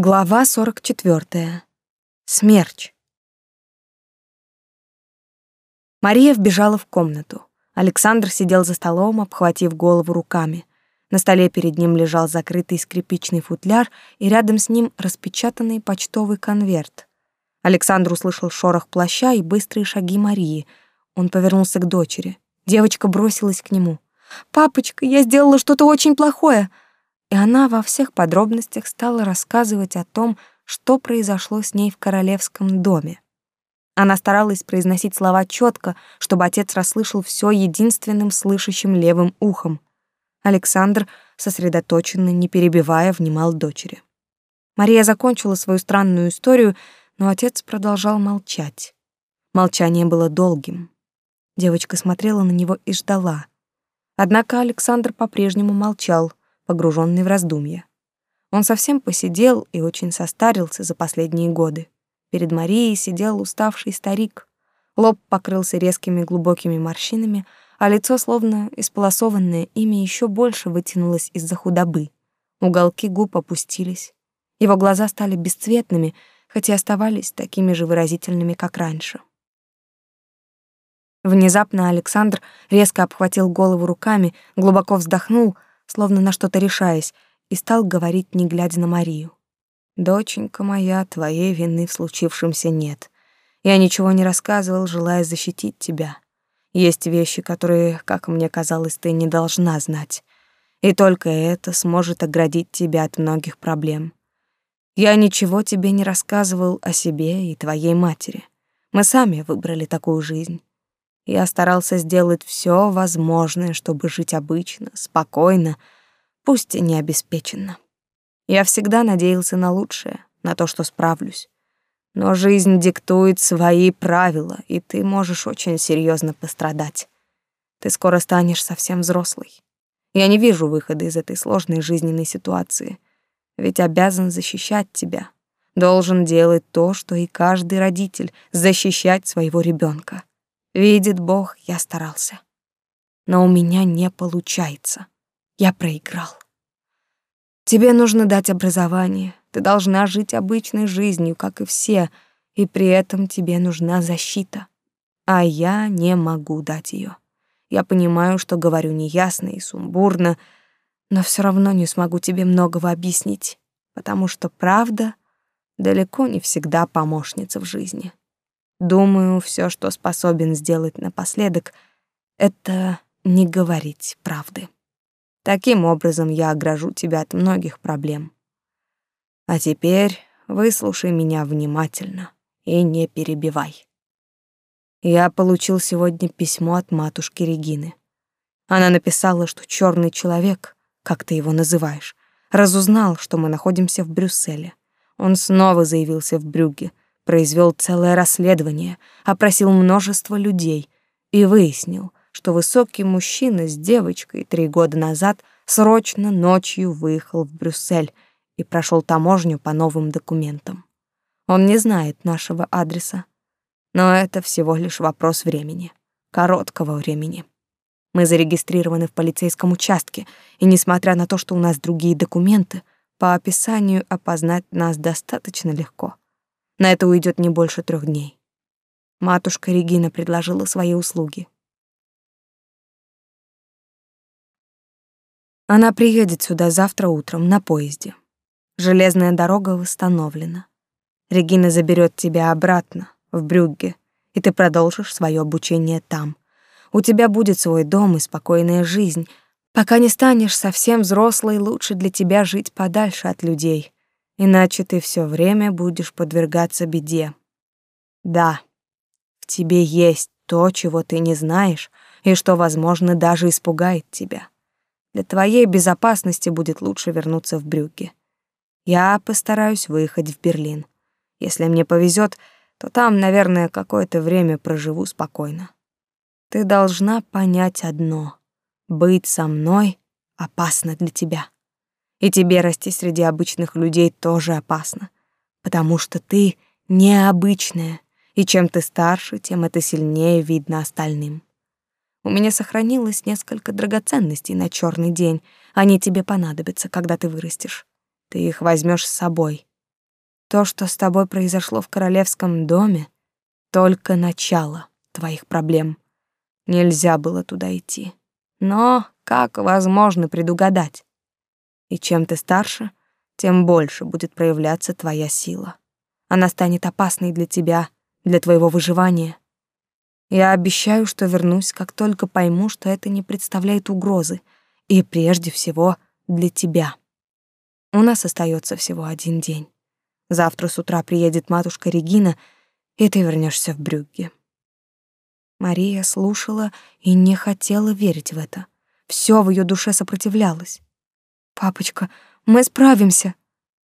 Глава 44. Смерч. Мария вбежала в комнату. Александр сидел за столом, обхватив голову руками. На столе перед ним лежал закрытый скрипичный футляр, и рядом с ним распечатанный почтовый конверт. Александр услышал шорох плаща и быстрые шаги Марии. Он повернулся к дочери. Девочка бросилась к нему. «Папочка, я сделала что-то очень плохое!» И она во всех подробностях стала рассказывать о том, что произошло с ней в королевском доме. Она старалась произносить слова четко, чтобы отец расслышал все единственным слышащим левым ухом. Александр, сосредоточенно, не перебивая, внимал дочери. Мария закончила свою странную историю, но отец продолжал молчать. Молчание было долгим. Девочка смотрела на него и ждала. Однако Александр по-прежнему молчал, погруженный в раздумья. Он совсем посидел и очень состарился за последние годы. Перед Марией сидел уставший старик. Лоб покрылся резкими глубокими морщинами, а лицо, словно исполосованное ими, еще больше вытянулось из-за худобы. Уголки губ опустились. Его глаза стали бесцветными, хотя оставались такими же выразительными, как раньше. Внезапно Александр резко обхватил голову руками, глубоко вздохнул — словно на что-то решаясь, и стал говорить, не глядя на Марию. «Доченька моя, твоей вины в случившемся нет. Я ничего не рассказывал, желая защитить тебя. Есть вещи, которые, как мне казалось, ты не должна знать. И только это сможет оградить тебя от многих проблем. Я ничего тебе не рассказывал о себе и твоей матери. Мы сами выбрали такую жизнь. Я старался сделать все возможное, чтобы жить обычно, спокойно, пусть и не обеспеченно. Я всегда надеялся на лучшее, на то, что справлюсь. Но жизнь диктует свои правила, и ты можешь очень серьезно пострадать. Ты скоро станешь совсем взрослой. Я не вижу выхода из этой сложной жизненной ситуации, ведь обязан защищать тебя. Должен делать то, что и каждый родитель — защищать своего ребенка. Видит Бог, я старался. Но у меня не получается. Я проиграл. Тебе нужно дать образование. Ты должна жить обычной жизнью, как и все, и при этом тебе нужна защита. А я не могу дать ее. Я понимаю, что говорю неясно и сумбурно, но все равно не смогу тебе многого объяснить, потому что правда далеко не всегда помощница в жизни. Думаю, все, что способен сделать напоследок, это не говорить правды. Таким образом я огражу тебя от многих проблем. А теперь выслушай меня внимательно и не перебивай. Я получил сегодня письмо от матушки Регины. Она написала, что черный человек, как ты его называешь, разузнал, что мы находимся в Брюсселе. Он снова заявился в Брюгге, произвел целое расследование, опросил множество людей и выяснил, что высокий мужчина с девочкой три года назад срочно ночью выехал в Брюссель и прошел таможню по новым документам. Он не знает нашего адреса, но это всего лишь вопрос времени, короткого времени. Мы зарегистрированы в полицейском участке, и несмотря на то, что у нас другие документы, по описанию опознать нас достаточно легко. На это уйдет не больше трех дней. Матушка Регина предложила свои услуги. Она приедет сюда завтра утром на поезде. Железная дорога восстановлена. Регина заберет тебя обратно, в Брюгге, и ты продолжишь свое обучение там. У тебя будет свой дом и спокойная жизнь. Пока не станешь совсем взрослой, лучше для тебя жить подальше от людей, иначе ты все время будешь подвергаться беде. Да, в тебе есть то, чего ты не знаешь, и что, возможно, даже испугает тебя. Для твоей безопасности будет лучше вернуться в Брюгге. Я постараюсь выехать в Берлин. Если мне повезет, то там, наверное, какое-то время проживу спокойно. Ты должна понять одно: быть со мной опасно для тебя. И тебе расти среди обычных людей тоже опасно, потому что ты необычная, и чем ты старше, тем это сильнее видно остальным. У меня сохранилось несколько драгоценностей на черный день. Они тебе понадобятся, когда ты вырастешь. Ты их возьмешь с собой. То, что с тобой произошло в королевском доме, только начало твоих проблем. Нельзя было туда идти. Но как возможно предугадать? И чем ты старше, тем больше будет проявляться твоя сила. Она станет опасной для тебя, для твоего выживания. Я обещаю, что вернусь, как только пойму, что это не представляет угрозы, и прежде всего для тебя. У нас остается всего один день. Завтра с утра приедет матушка Регина, и ты вернешься в Брюгге. Мария слушала и не хотела верить в это. Все в ее душе сопротивлялось. Папочка, мы справимся.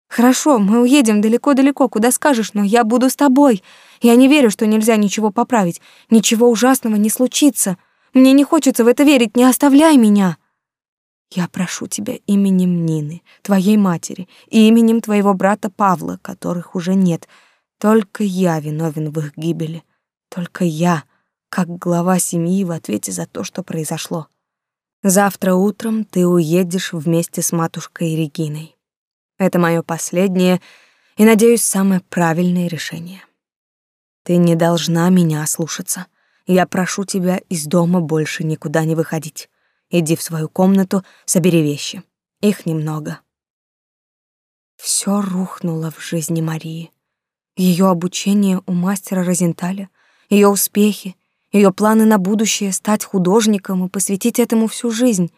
Хорошо, мы уедем далеко-далеко, куда скажешь, но я буду с тобой. Я не верю, что нельзя ничего поправить. Ничего ужасного не случится. Мне не хочется в это верить, не оставляй меня. Я прошу тебя именем Нины, твоей матери, и именем твоего брата Павла, которых уже нет. Только я виновен в их гибели. Только я, как глава семьи в ответе за то, что произошло. Завтра утром ты уедешь вместе с матушкой Региной. Это мое последнее и, надеюсь, самое правильное решение. Ты не должна меня слушаться. Я прошу тебя из дома больше никуда не выходить. Иди в свою комнату, собери вещи. Их немного. Все рухнуло в жизни Марии. Ее обучение у мастера Розенталя, ее успехи, ее планы на будущее стать художником и посвятить этому всю жизнь.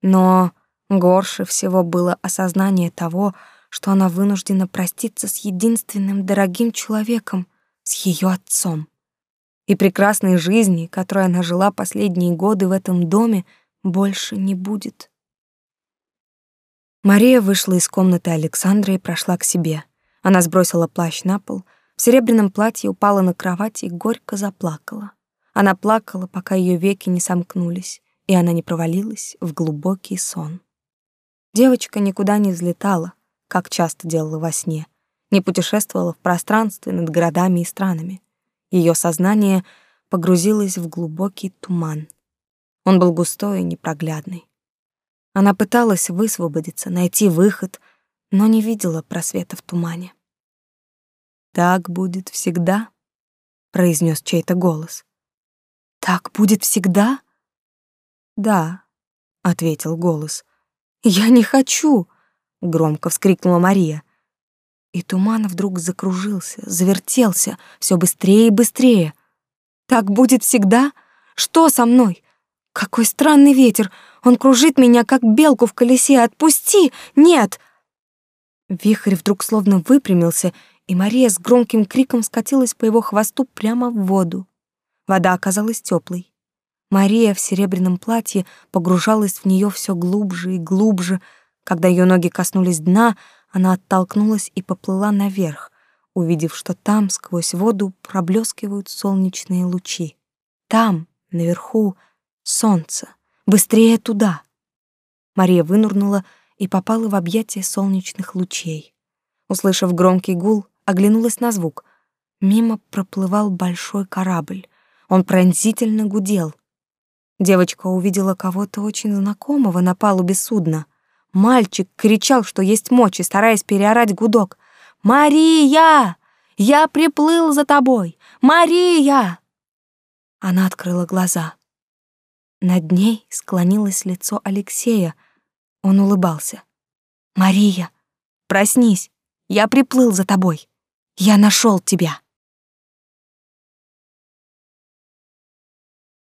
Но горше всего было осознание того, что она вынуждена проститься с единственным дорогим человеком, с ее отцом. И прекрасной жизни, которой она жила последние годы в этом доме, больше не будет. Мария вышла из комнаты Александра и прошла к себе. Она сбросила плащ на пол, в серебряном платье упала на кровать и горько заплакала. Она плакала, пока ее веки не сомкнулись, и она не провалилась в глубокий сон. Девочка никуда не взлетала, как часто делала во сне, не путешествовала в пространстве над городами и странами. Ее сознание погрузилось в глубокий туман — он был густой и непроглядный. Она пыталась высвободиться, найти выход, но не видела просвета в тумане. «Так будет всегда», — произнес чей-то голос. «Так будет всегда?» «Да», — ответил голос. «Я не хочу!» — громко вскрикнула Мария. И туман вдруг закружился, завертелся все быстрее и быстрее. «Так будет всегда? Что со мной? Какой странный ветер! Он кружит меня, как белку в колесе. Отпусти! Нет!» Вихрь вдруг словно выпрямился, и Мария с громким криком скатилась по его хвосту прямо в воду. Вода оказалась теплой. Мария в серебряном платье погружалась в нее все глубже и глубже. Когда ее ноги коснулись дна, она оттолкнулась и поплыла наверх, увидев, что там сквозь воду проблескивают солнечные лучи. Там, наверху, Солнце! Быстрее туда!» Мария вынурнула и попала в объятия солнечных лучей. Услышав громкий гул, оглянулась на звук. Мимо проплывал большой корабль. Он пронзительно гудел. Девочка увидела кого-то очень знакомого на палубе судна. Мальчик кричал, что есть мочи, стараясь переорать гудок. «Мария! Я приплыл за тобой! Мария!» Она открыла глаза. Над ней склонилось лицо Алексея. Он улыбался. «Мария, проснись! Я приплыл за тобой! Я нашел тебя!»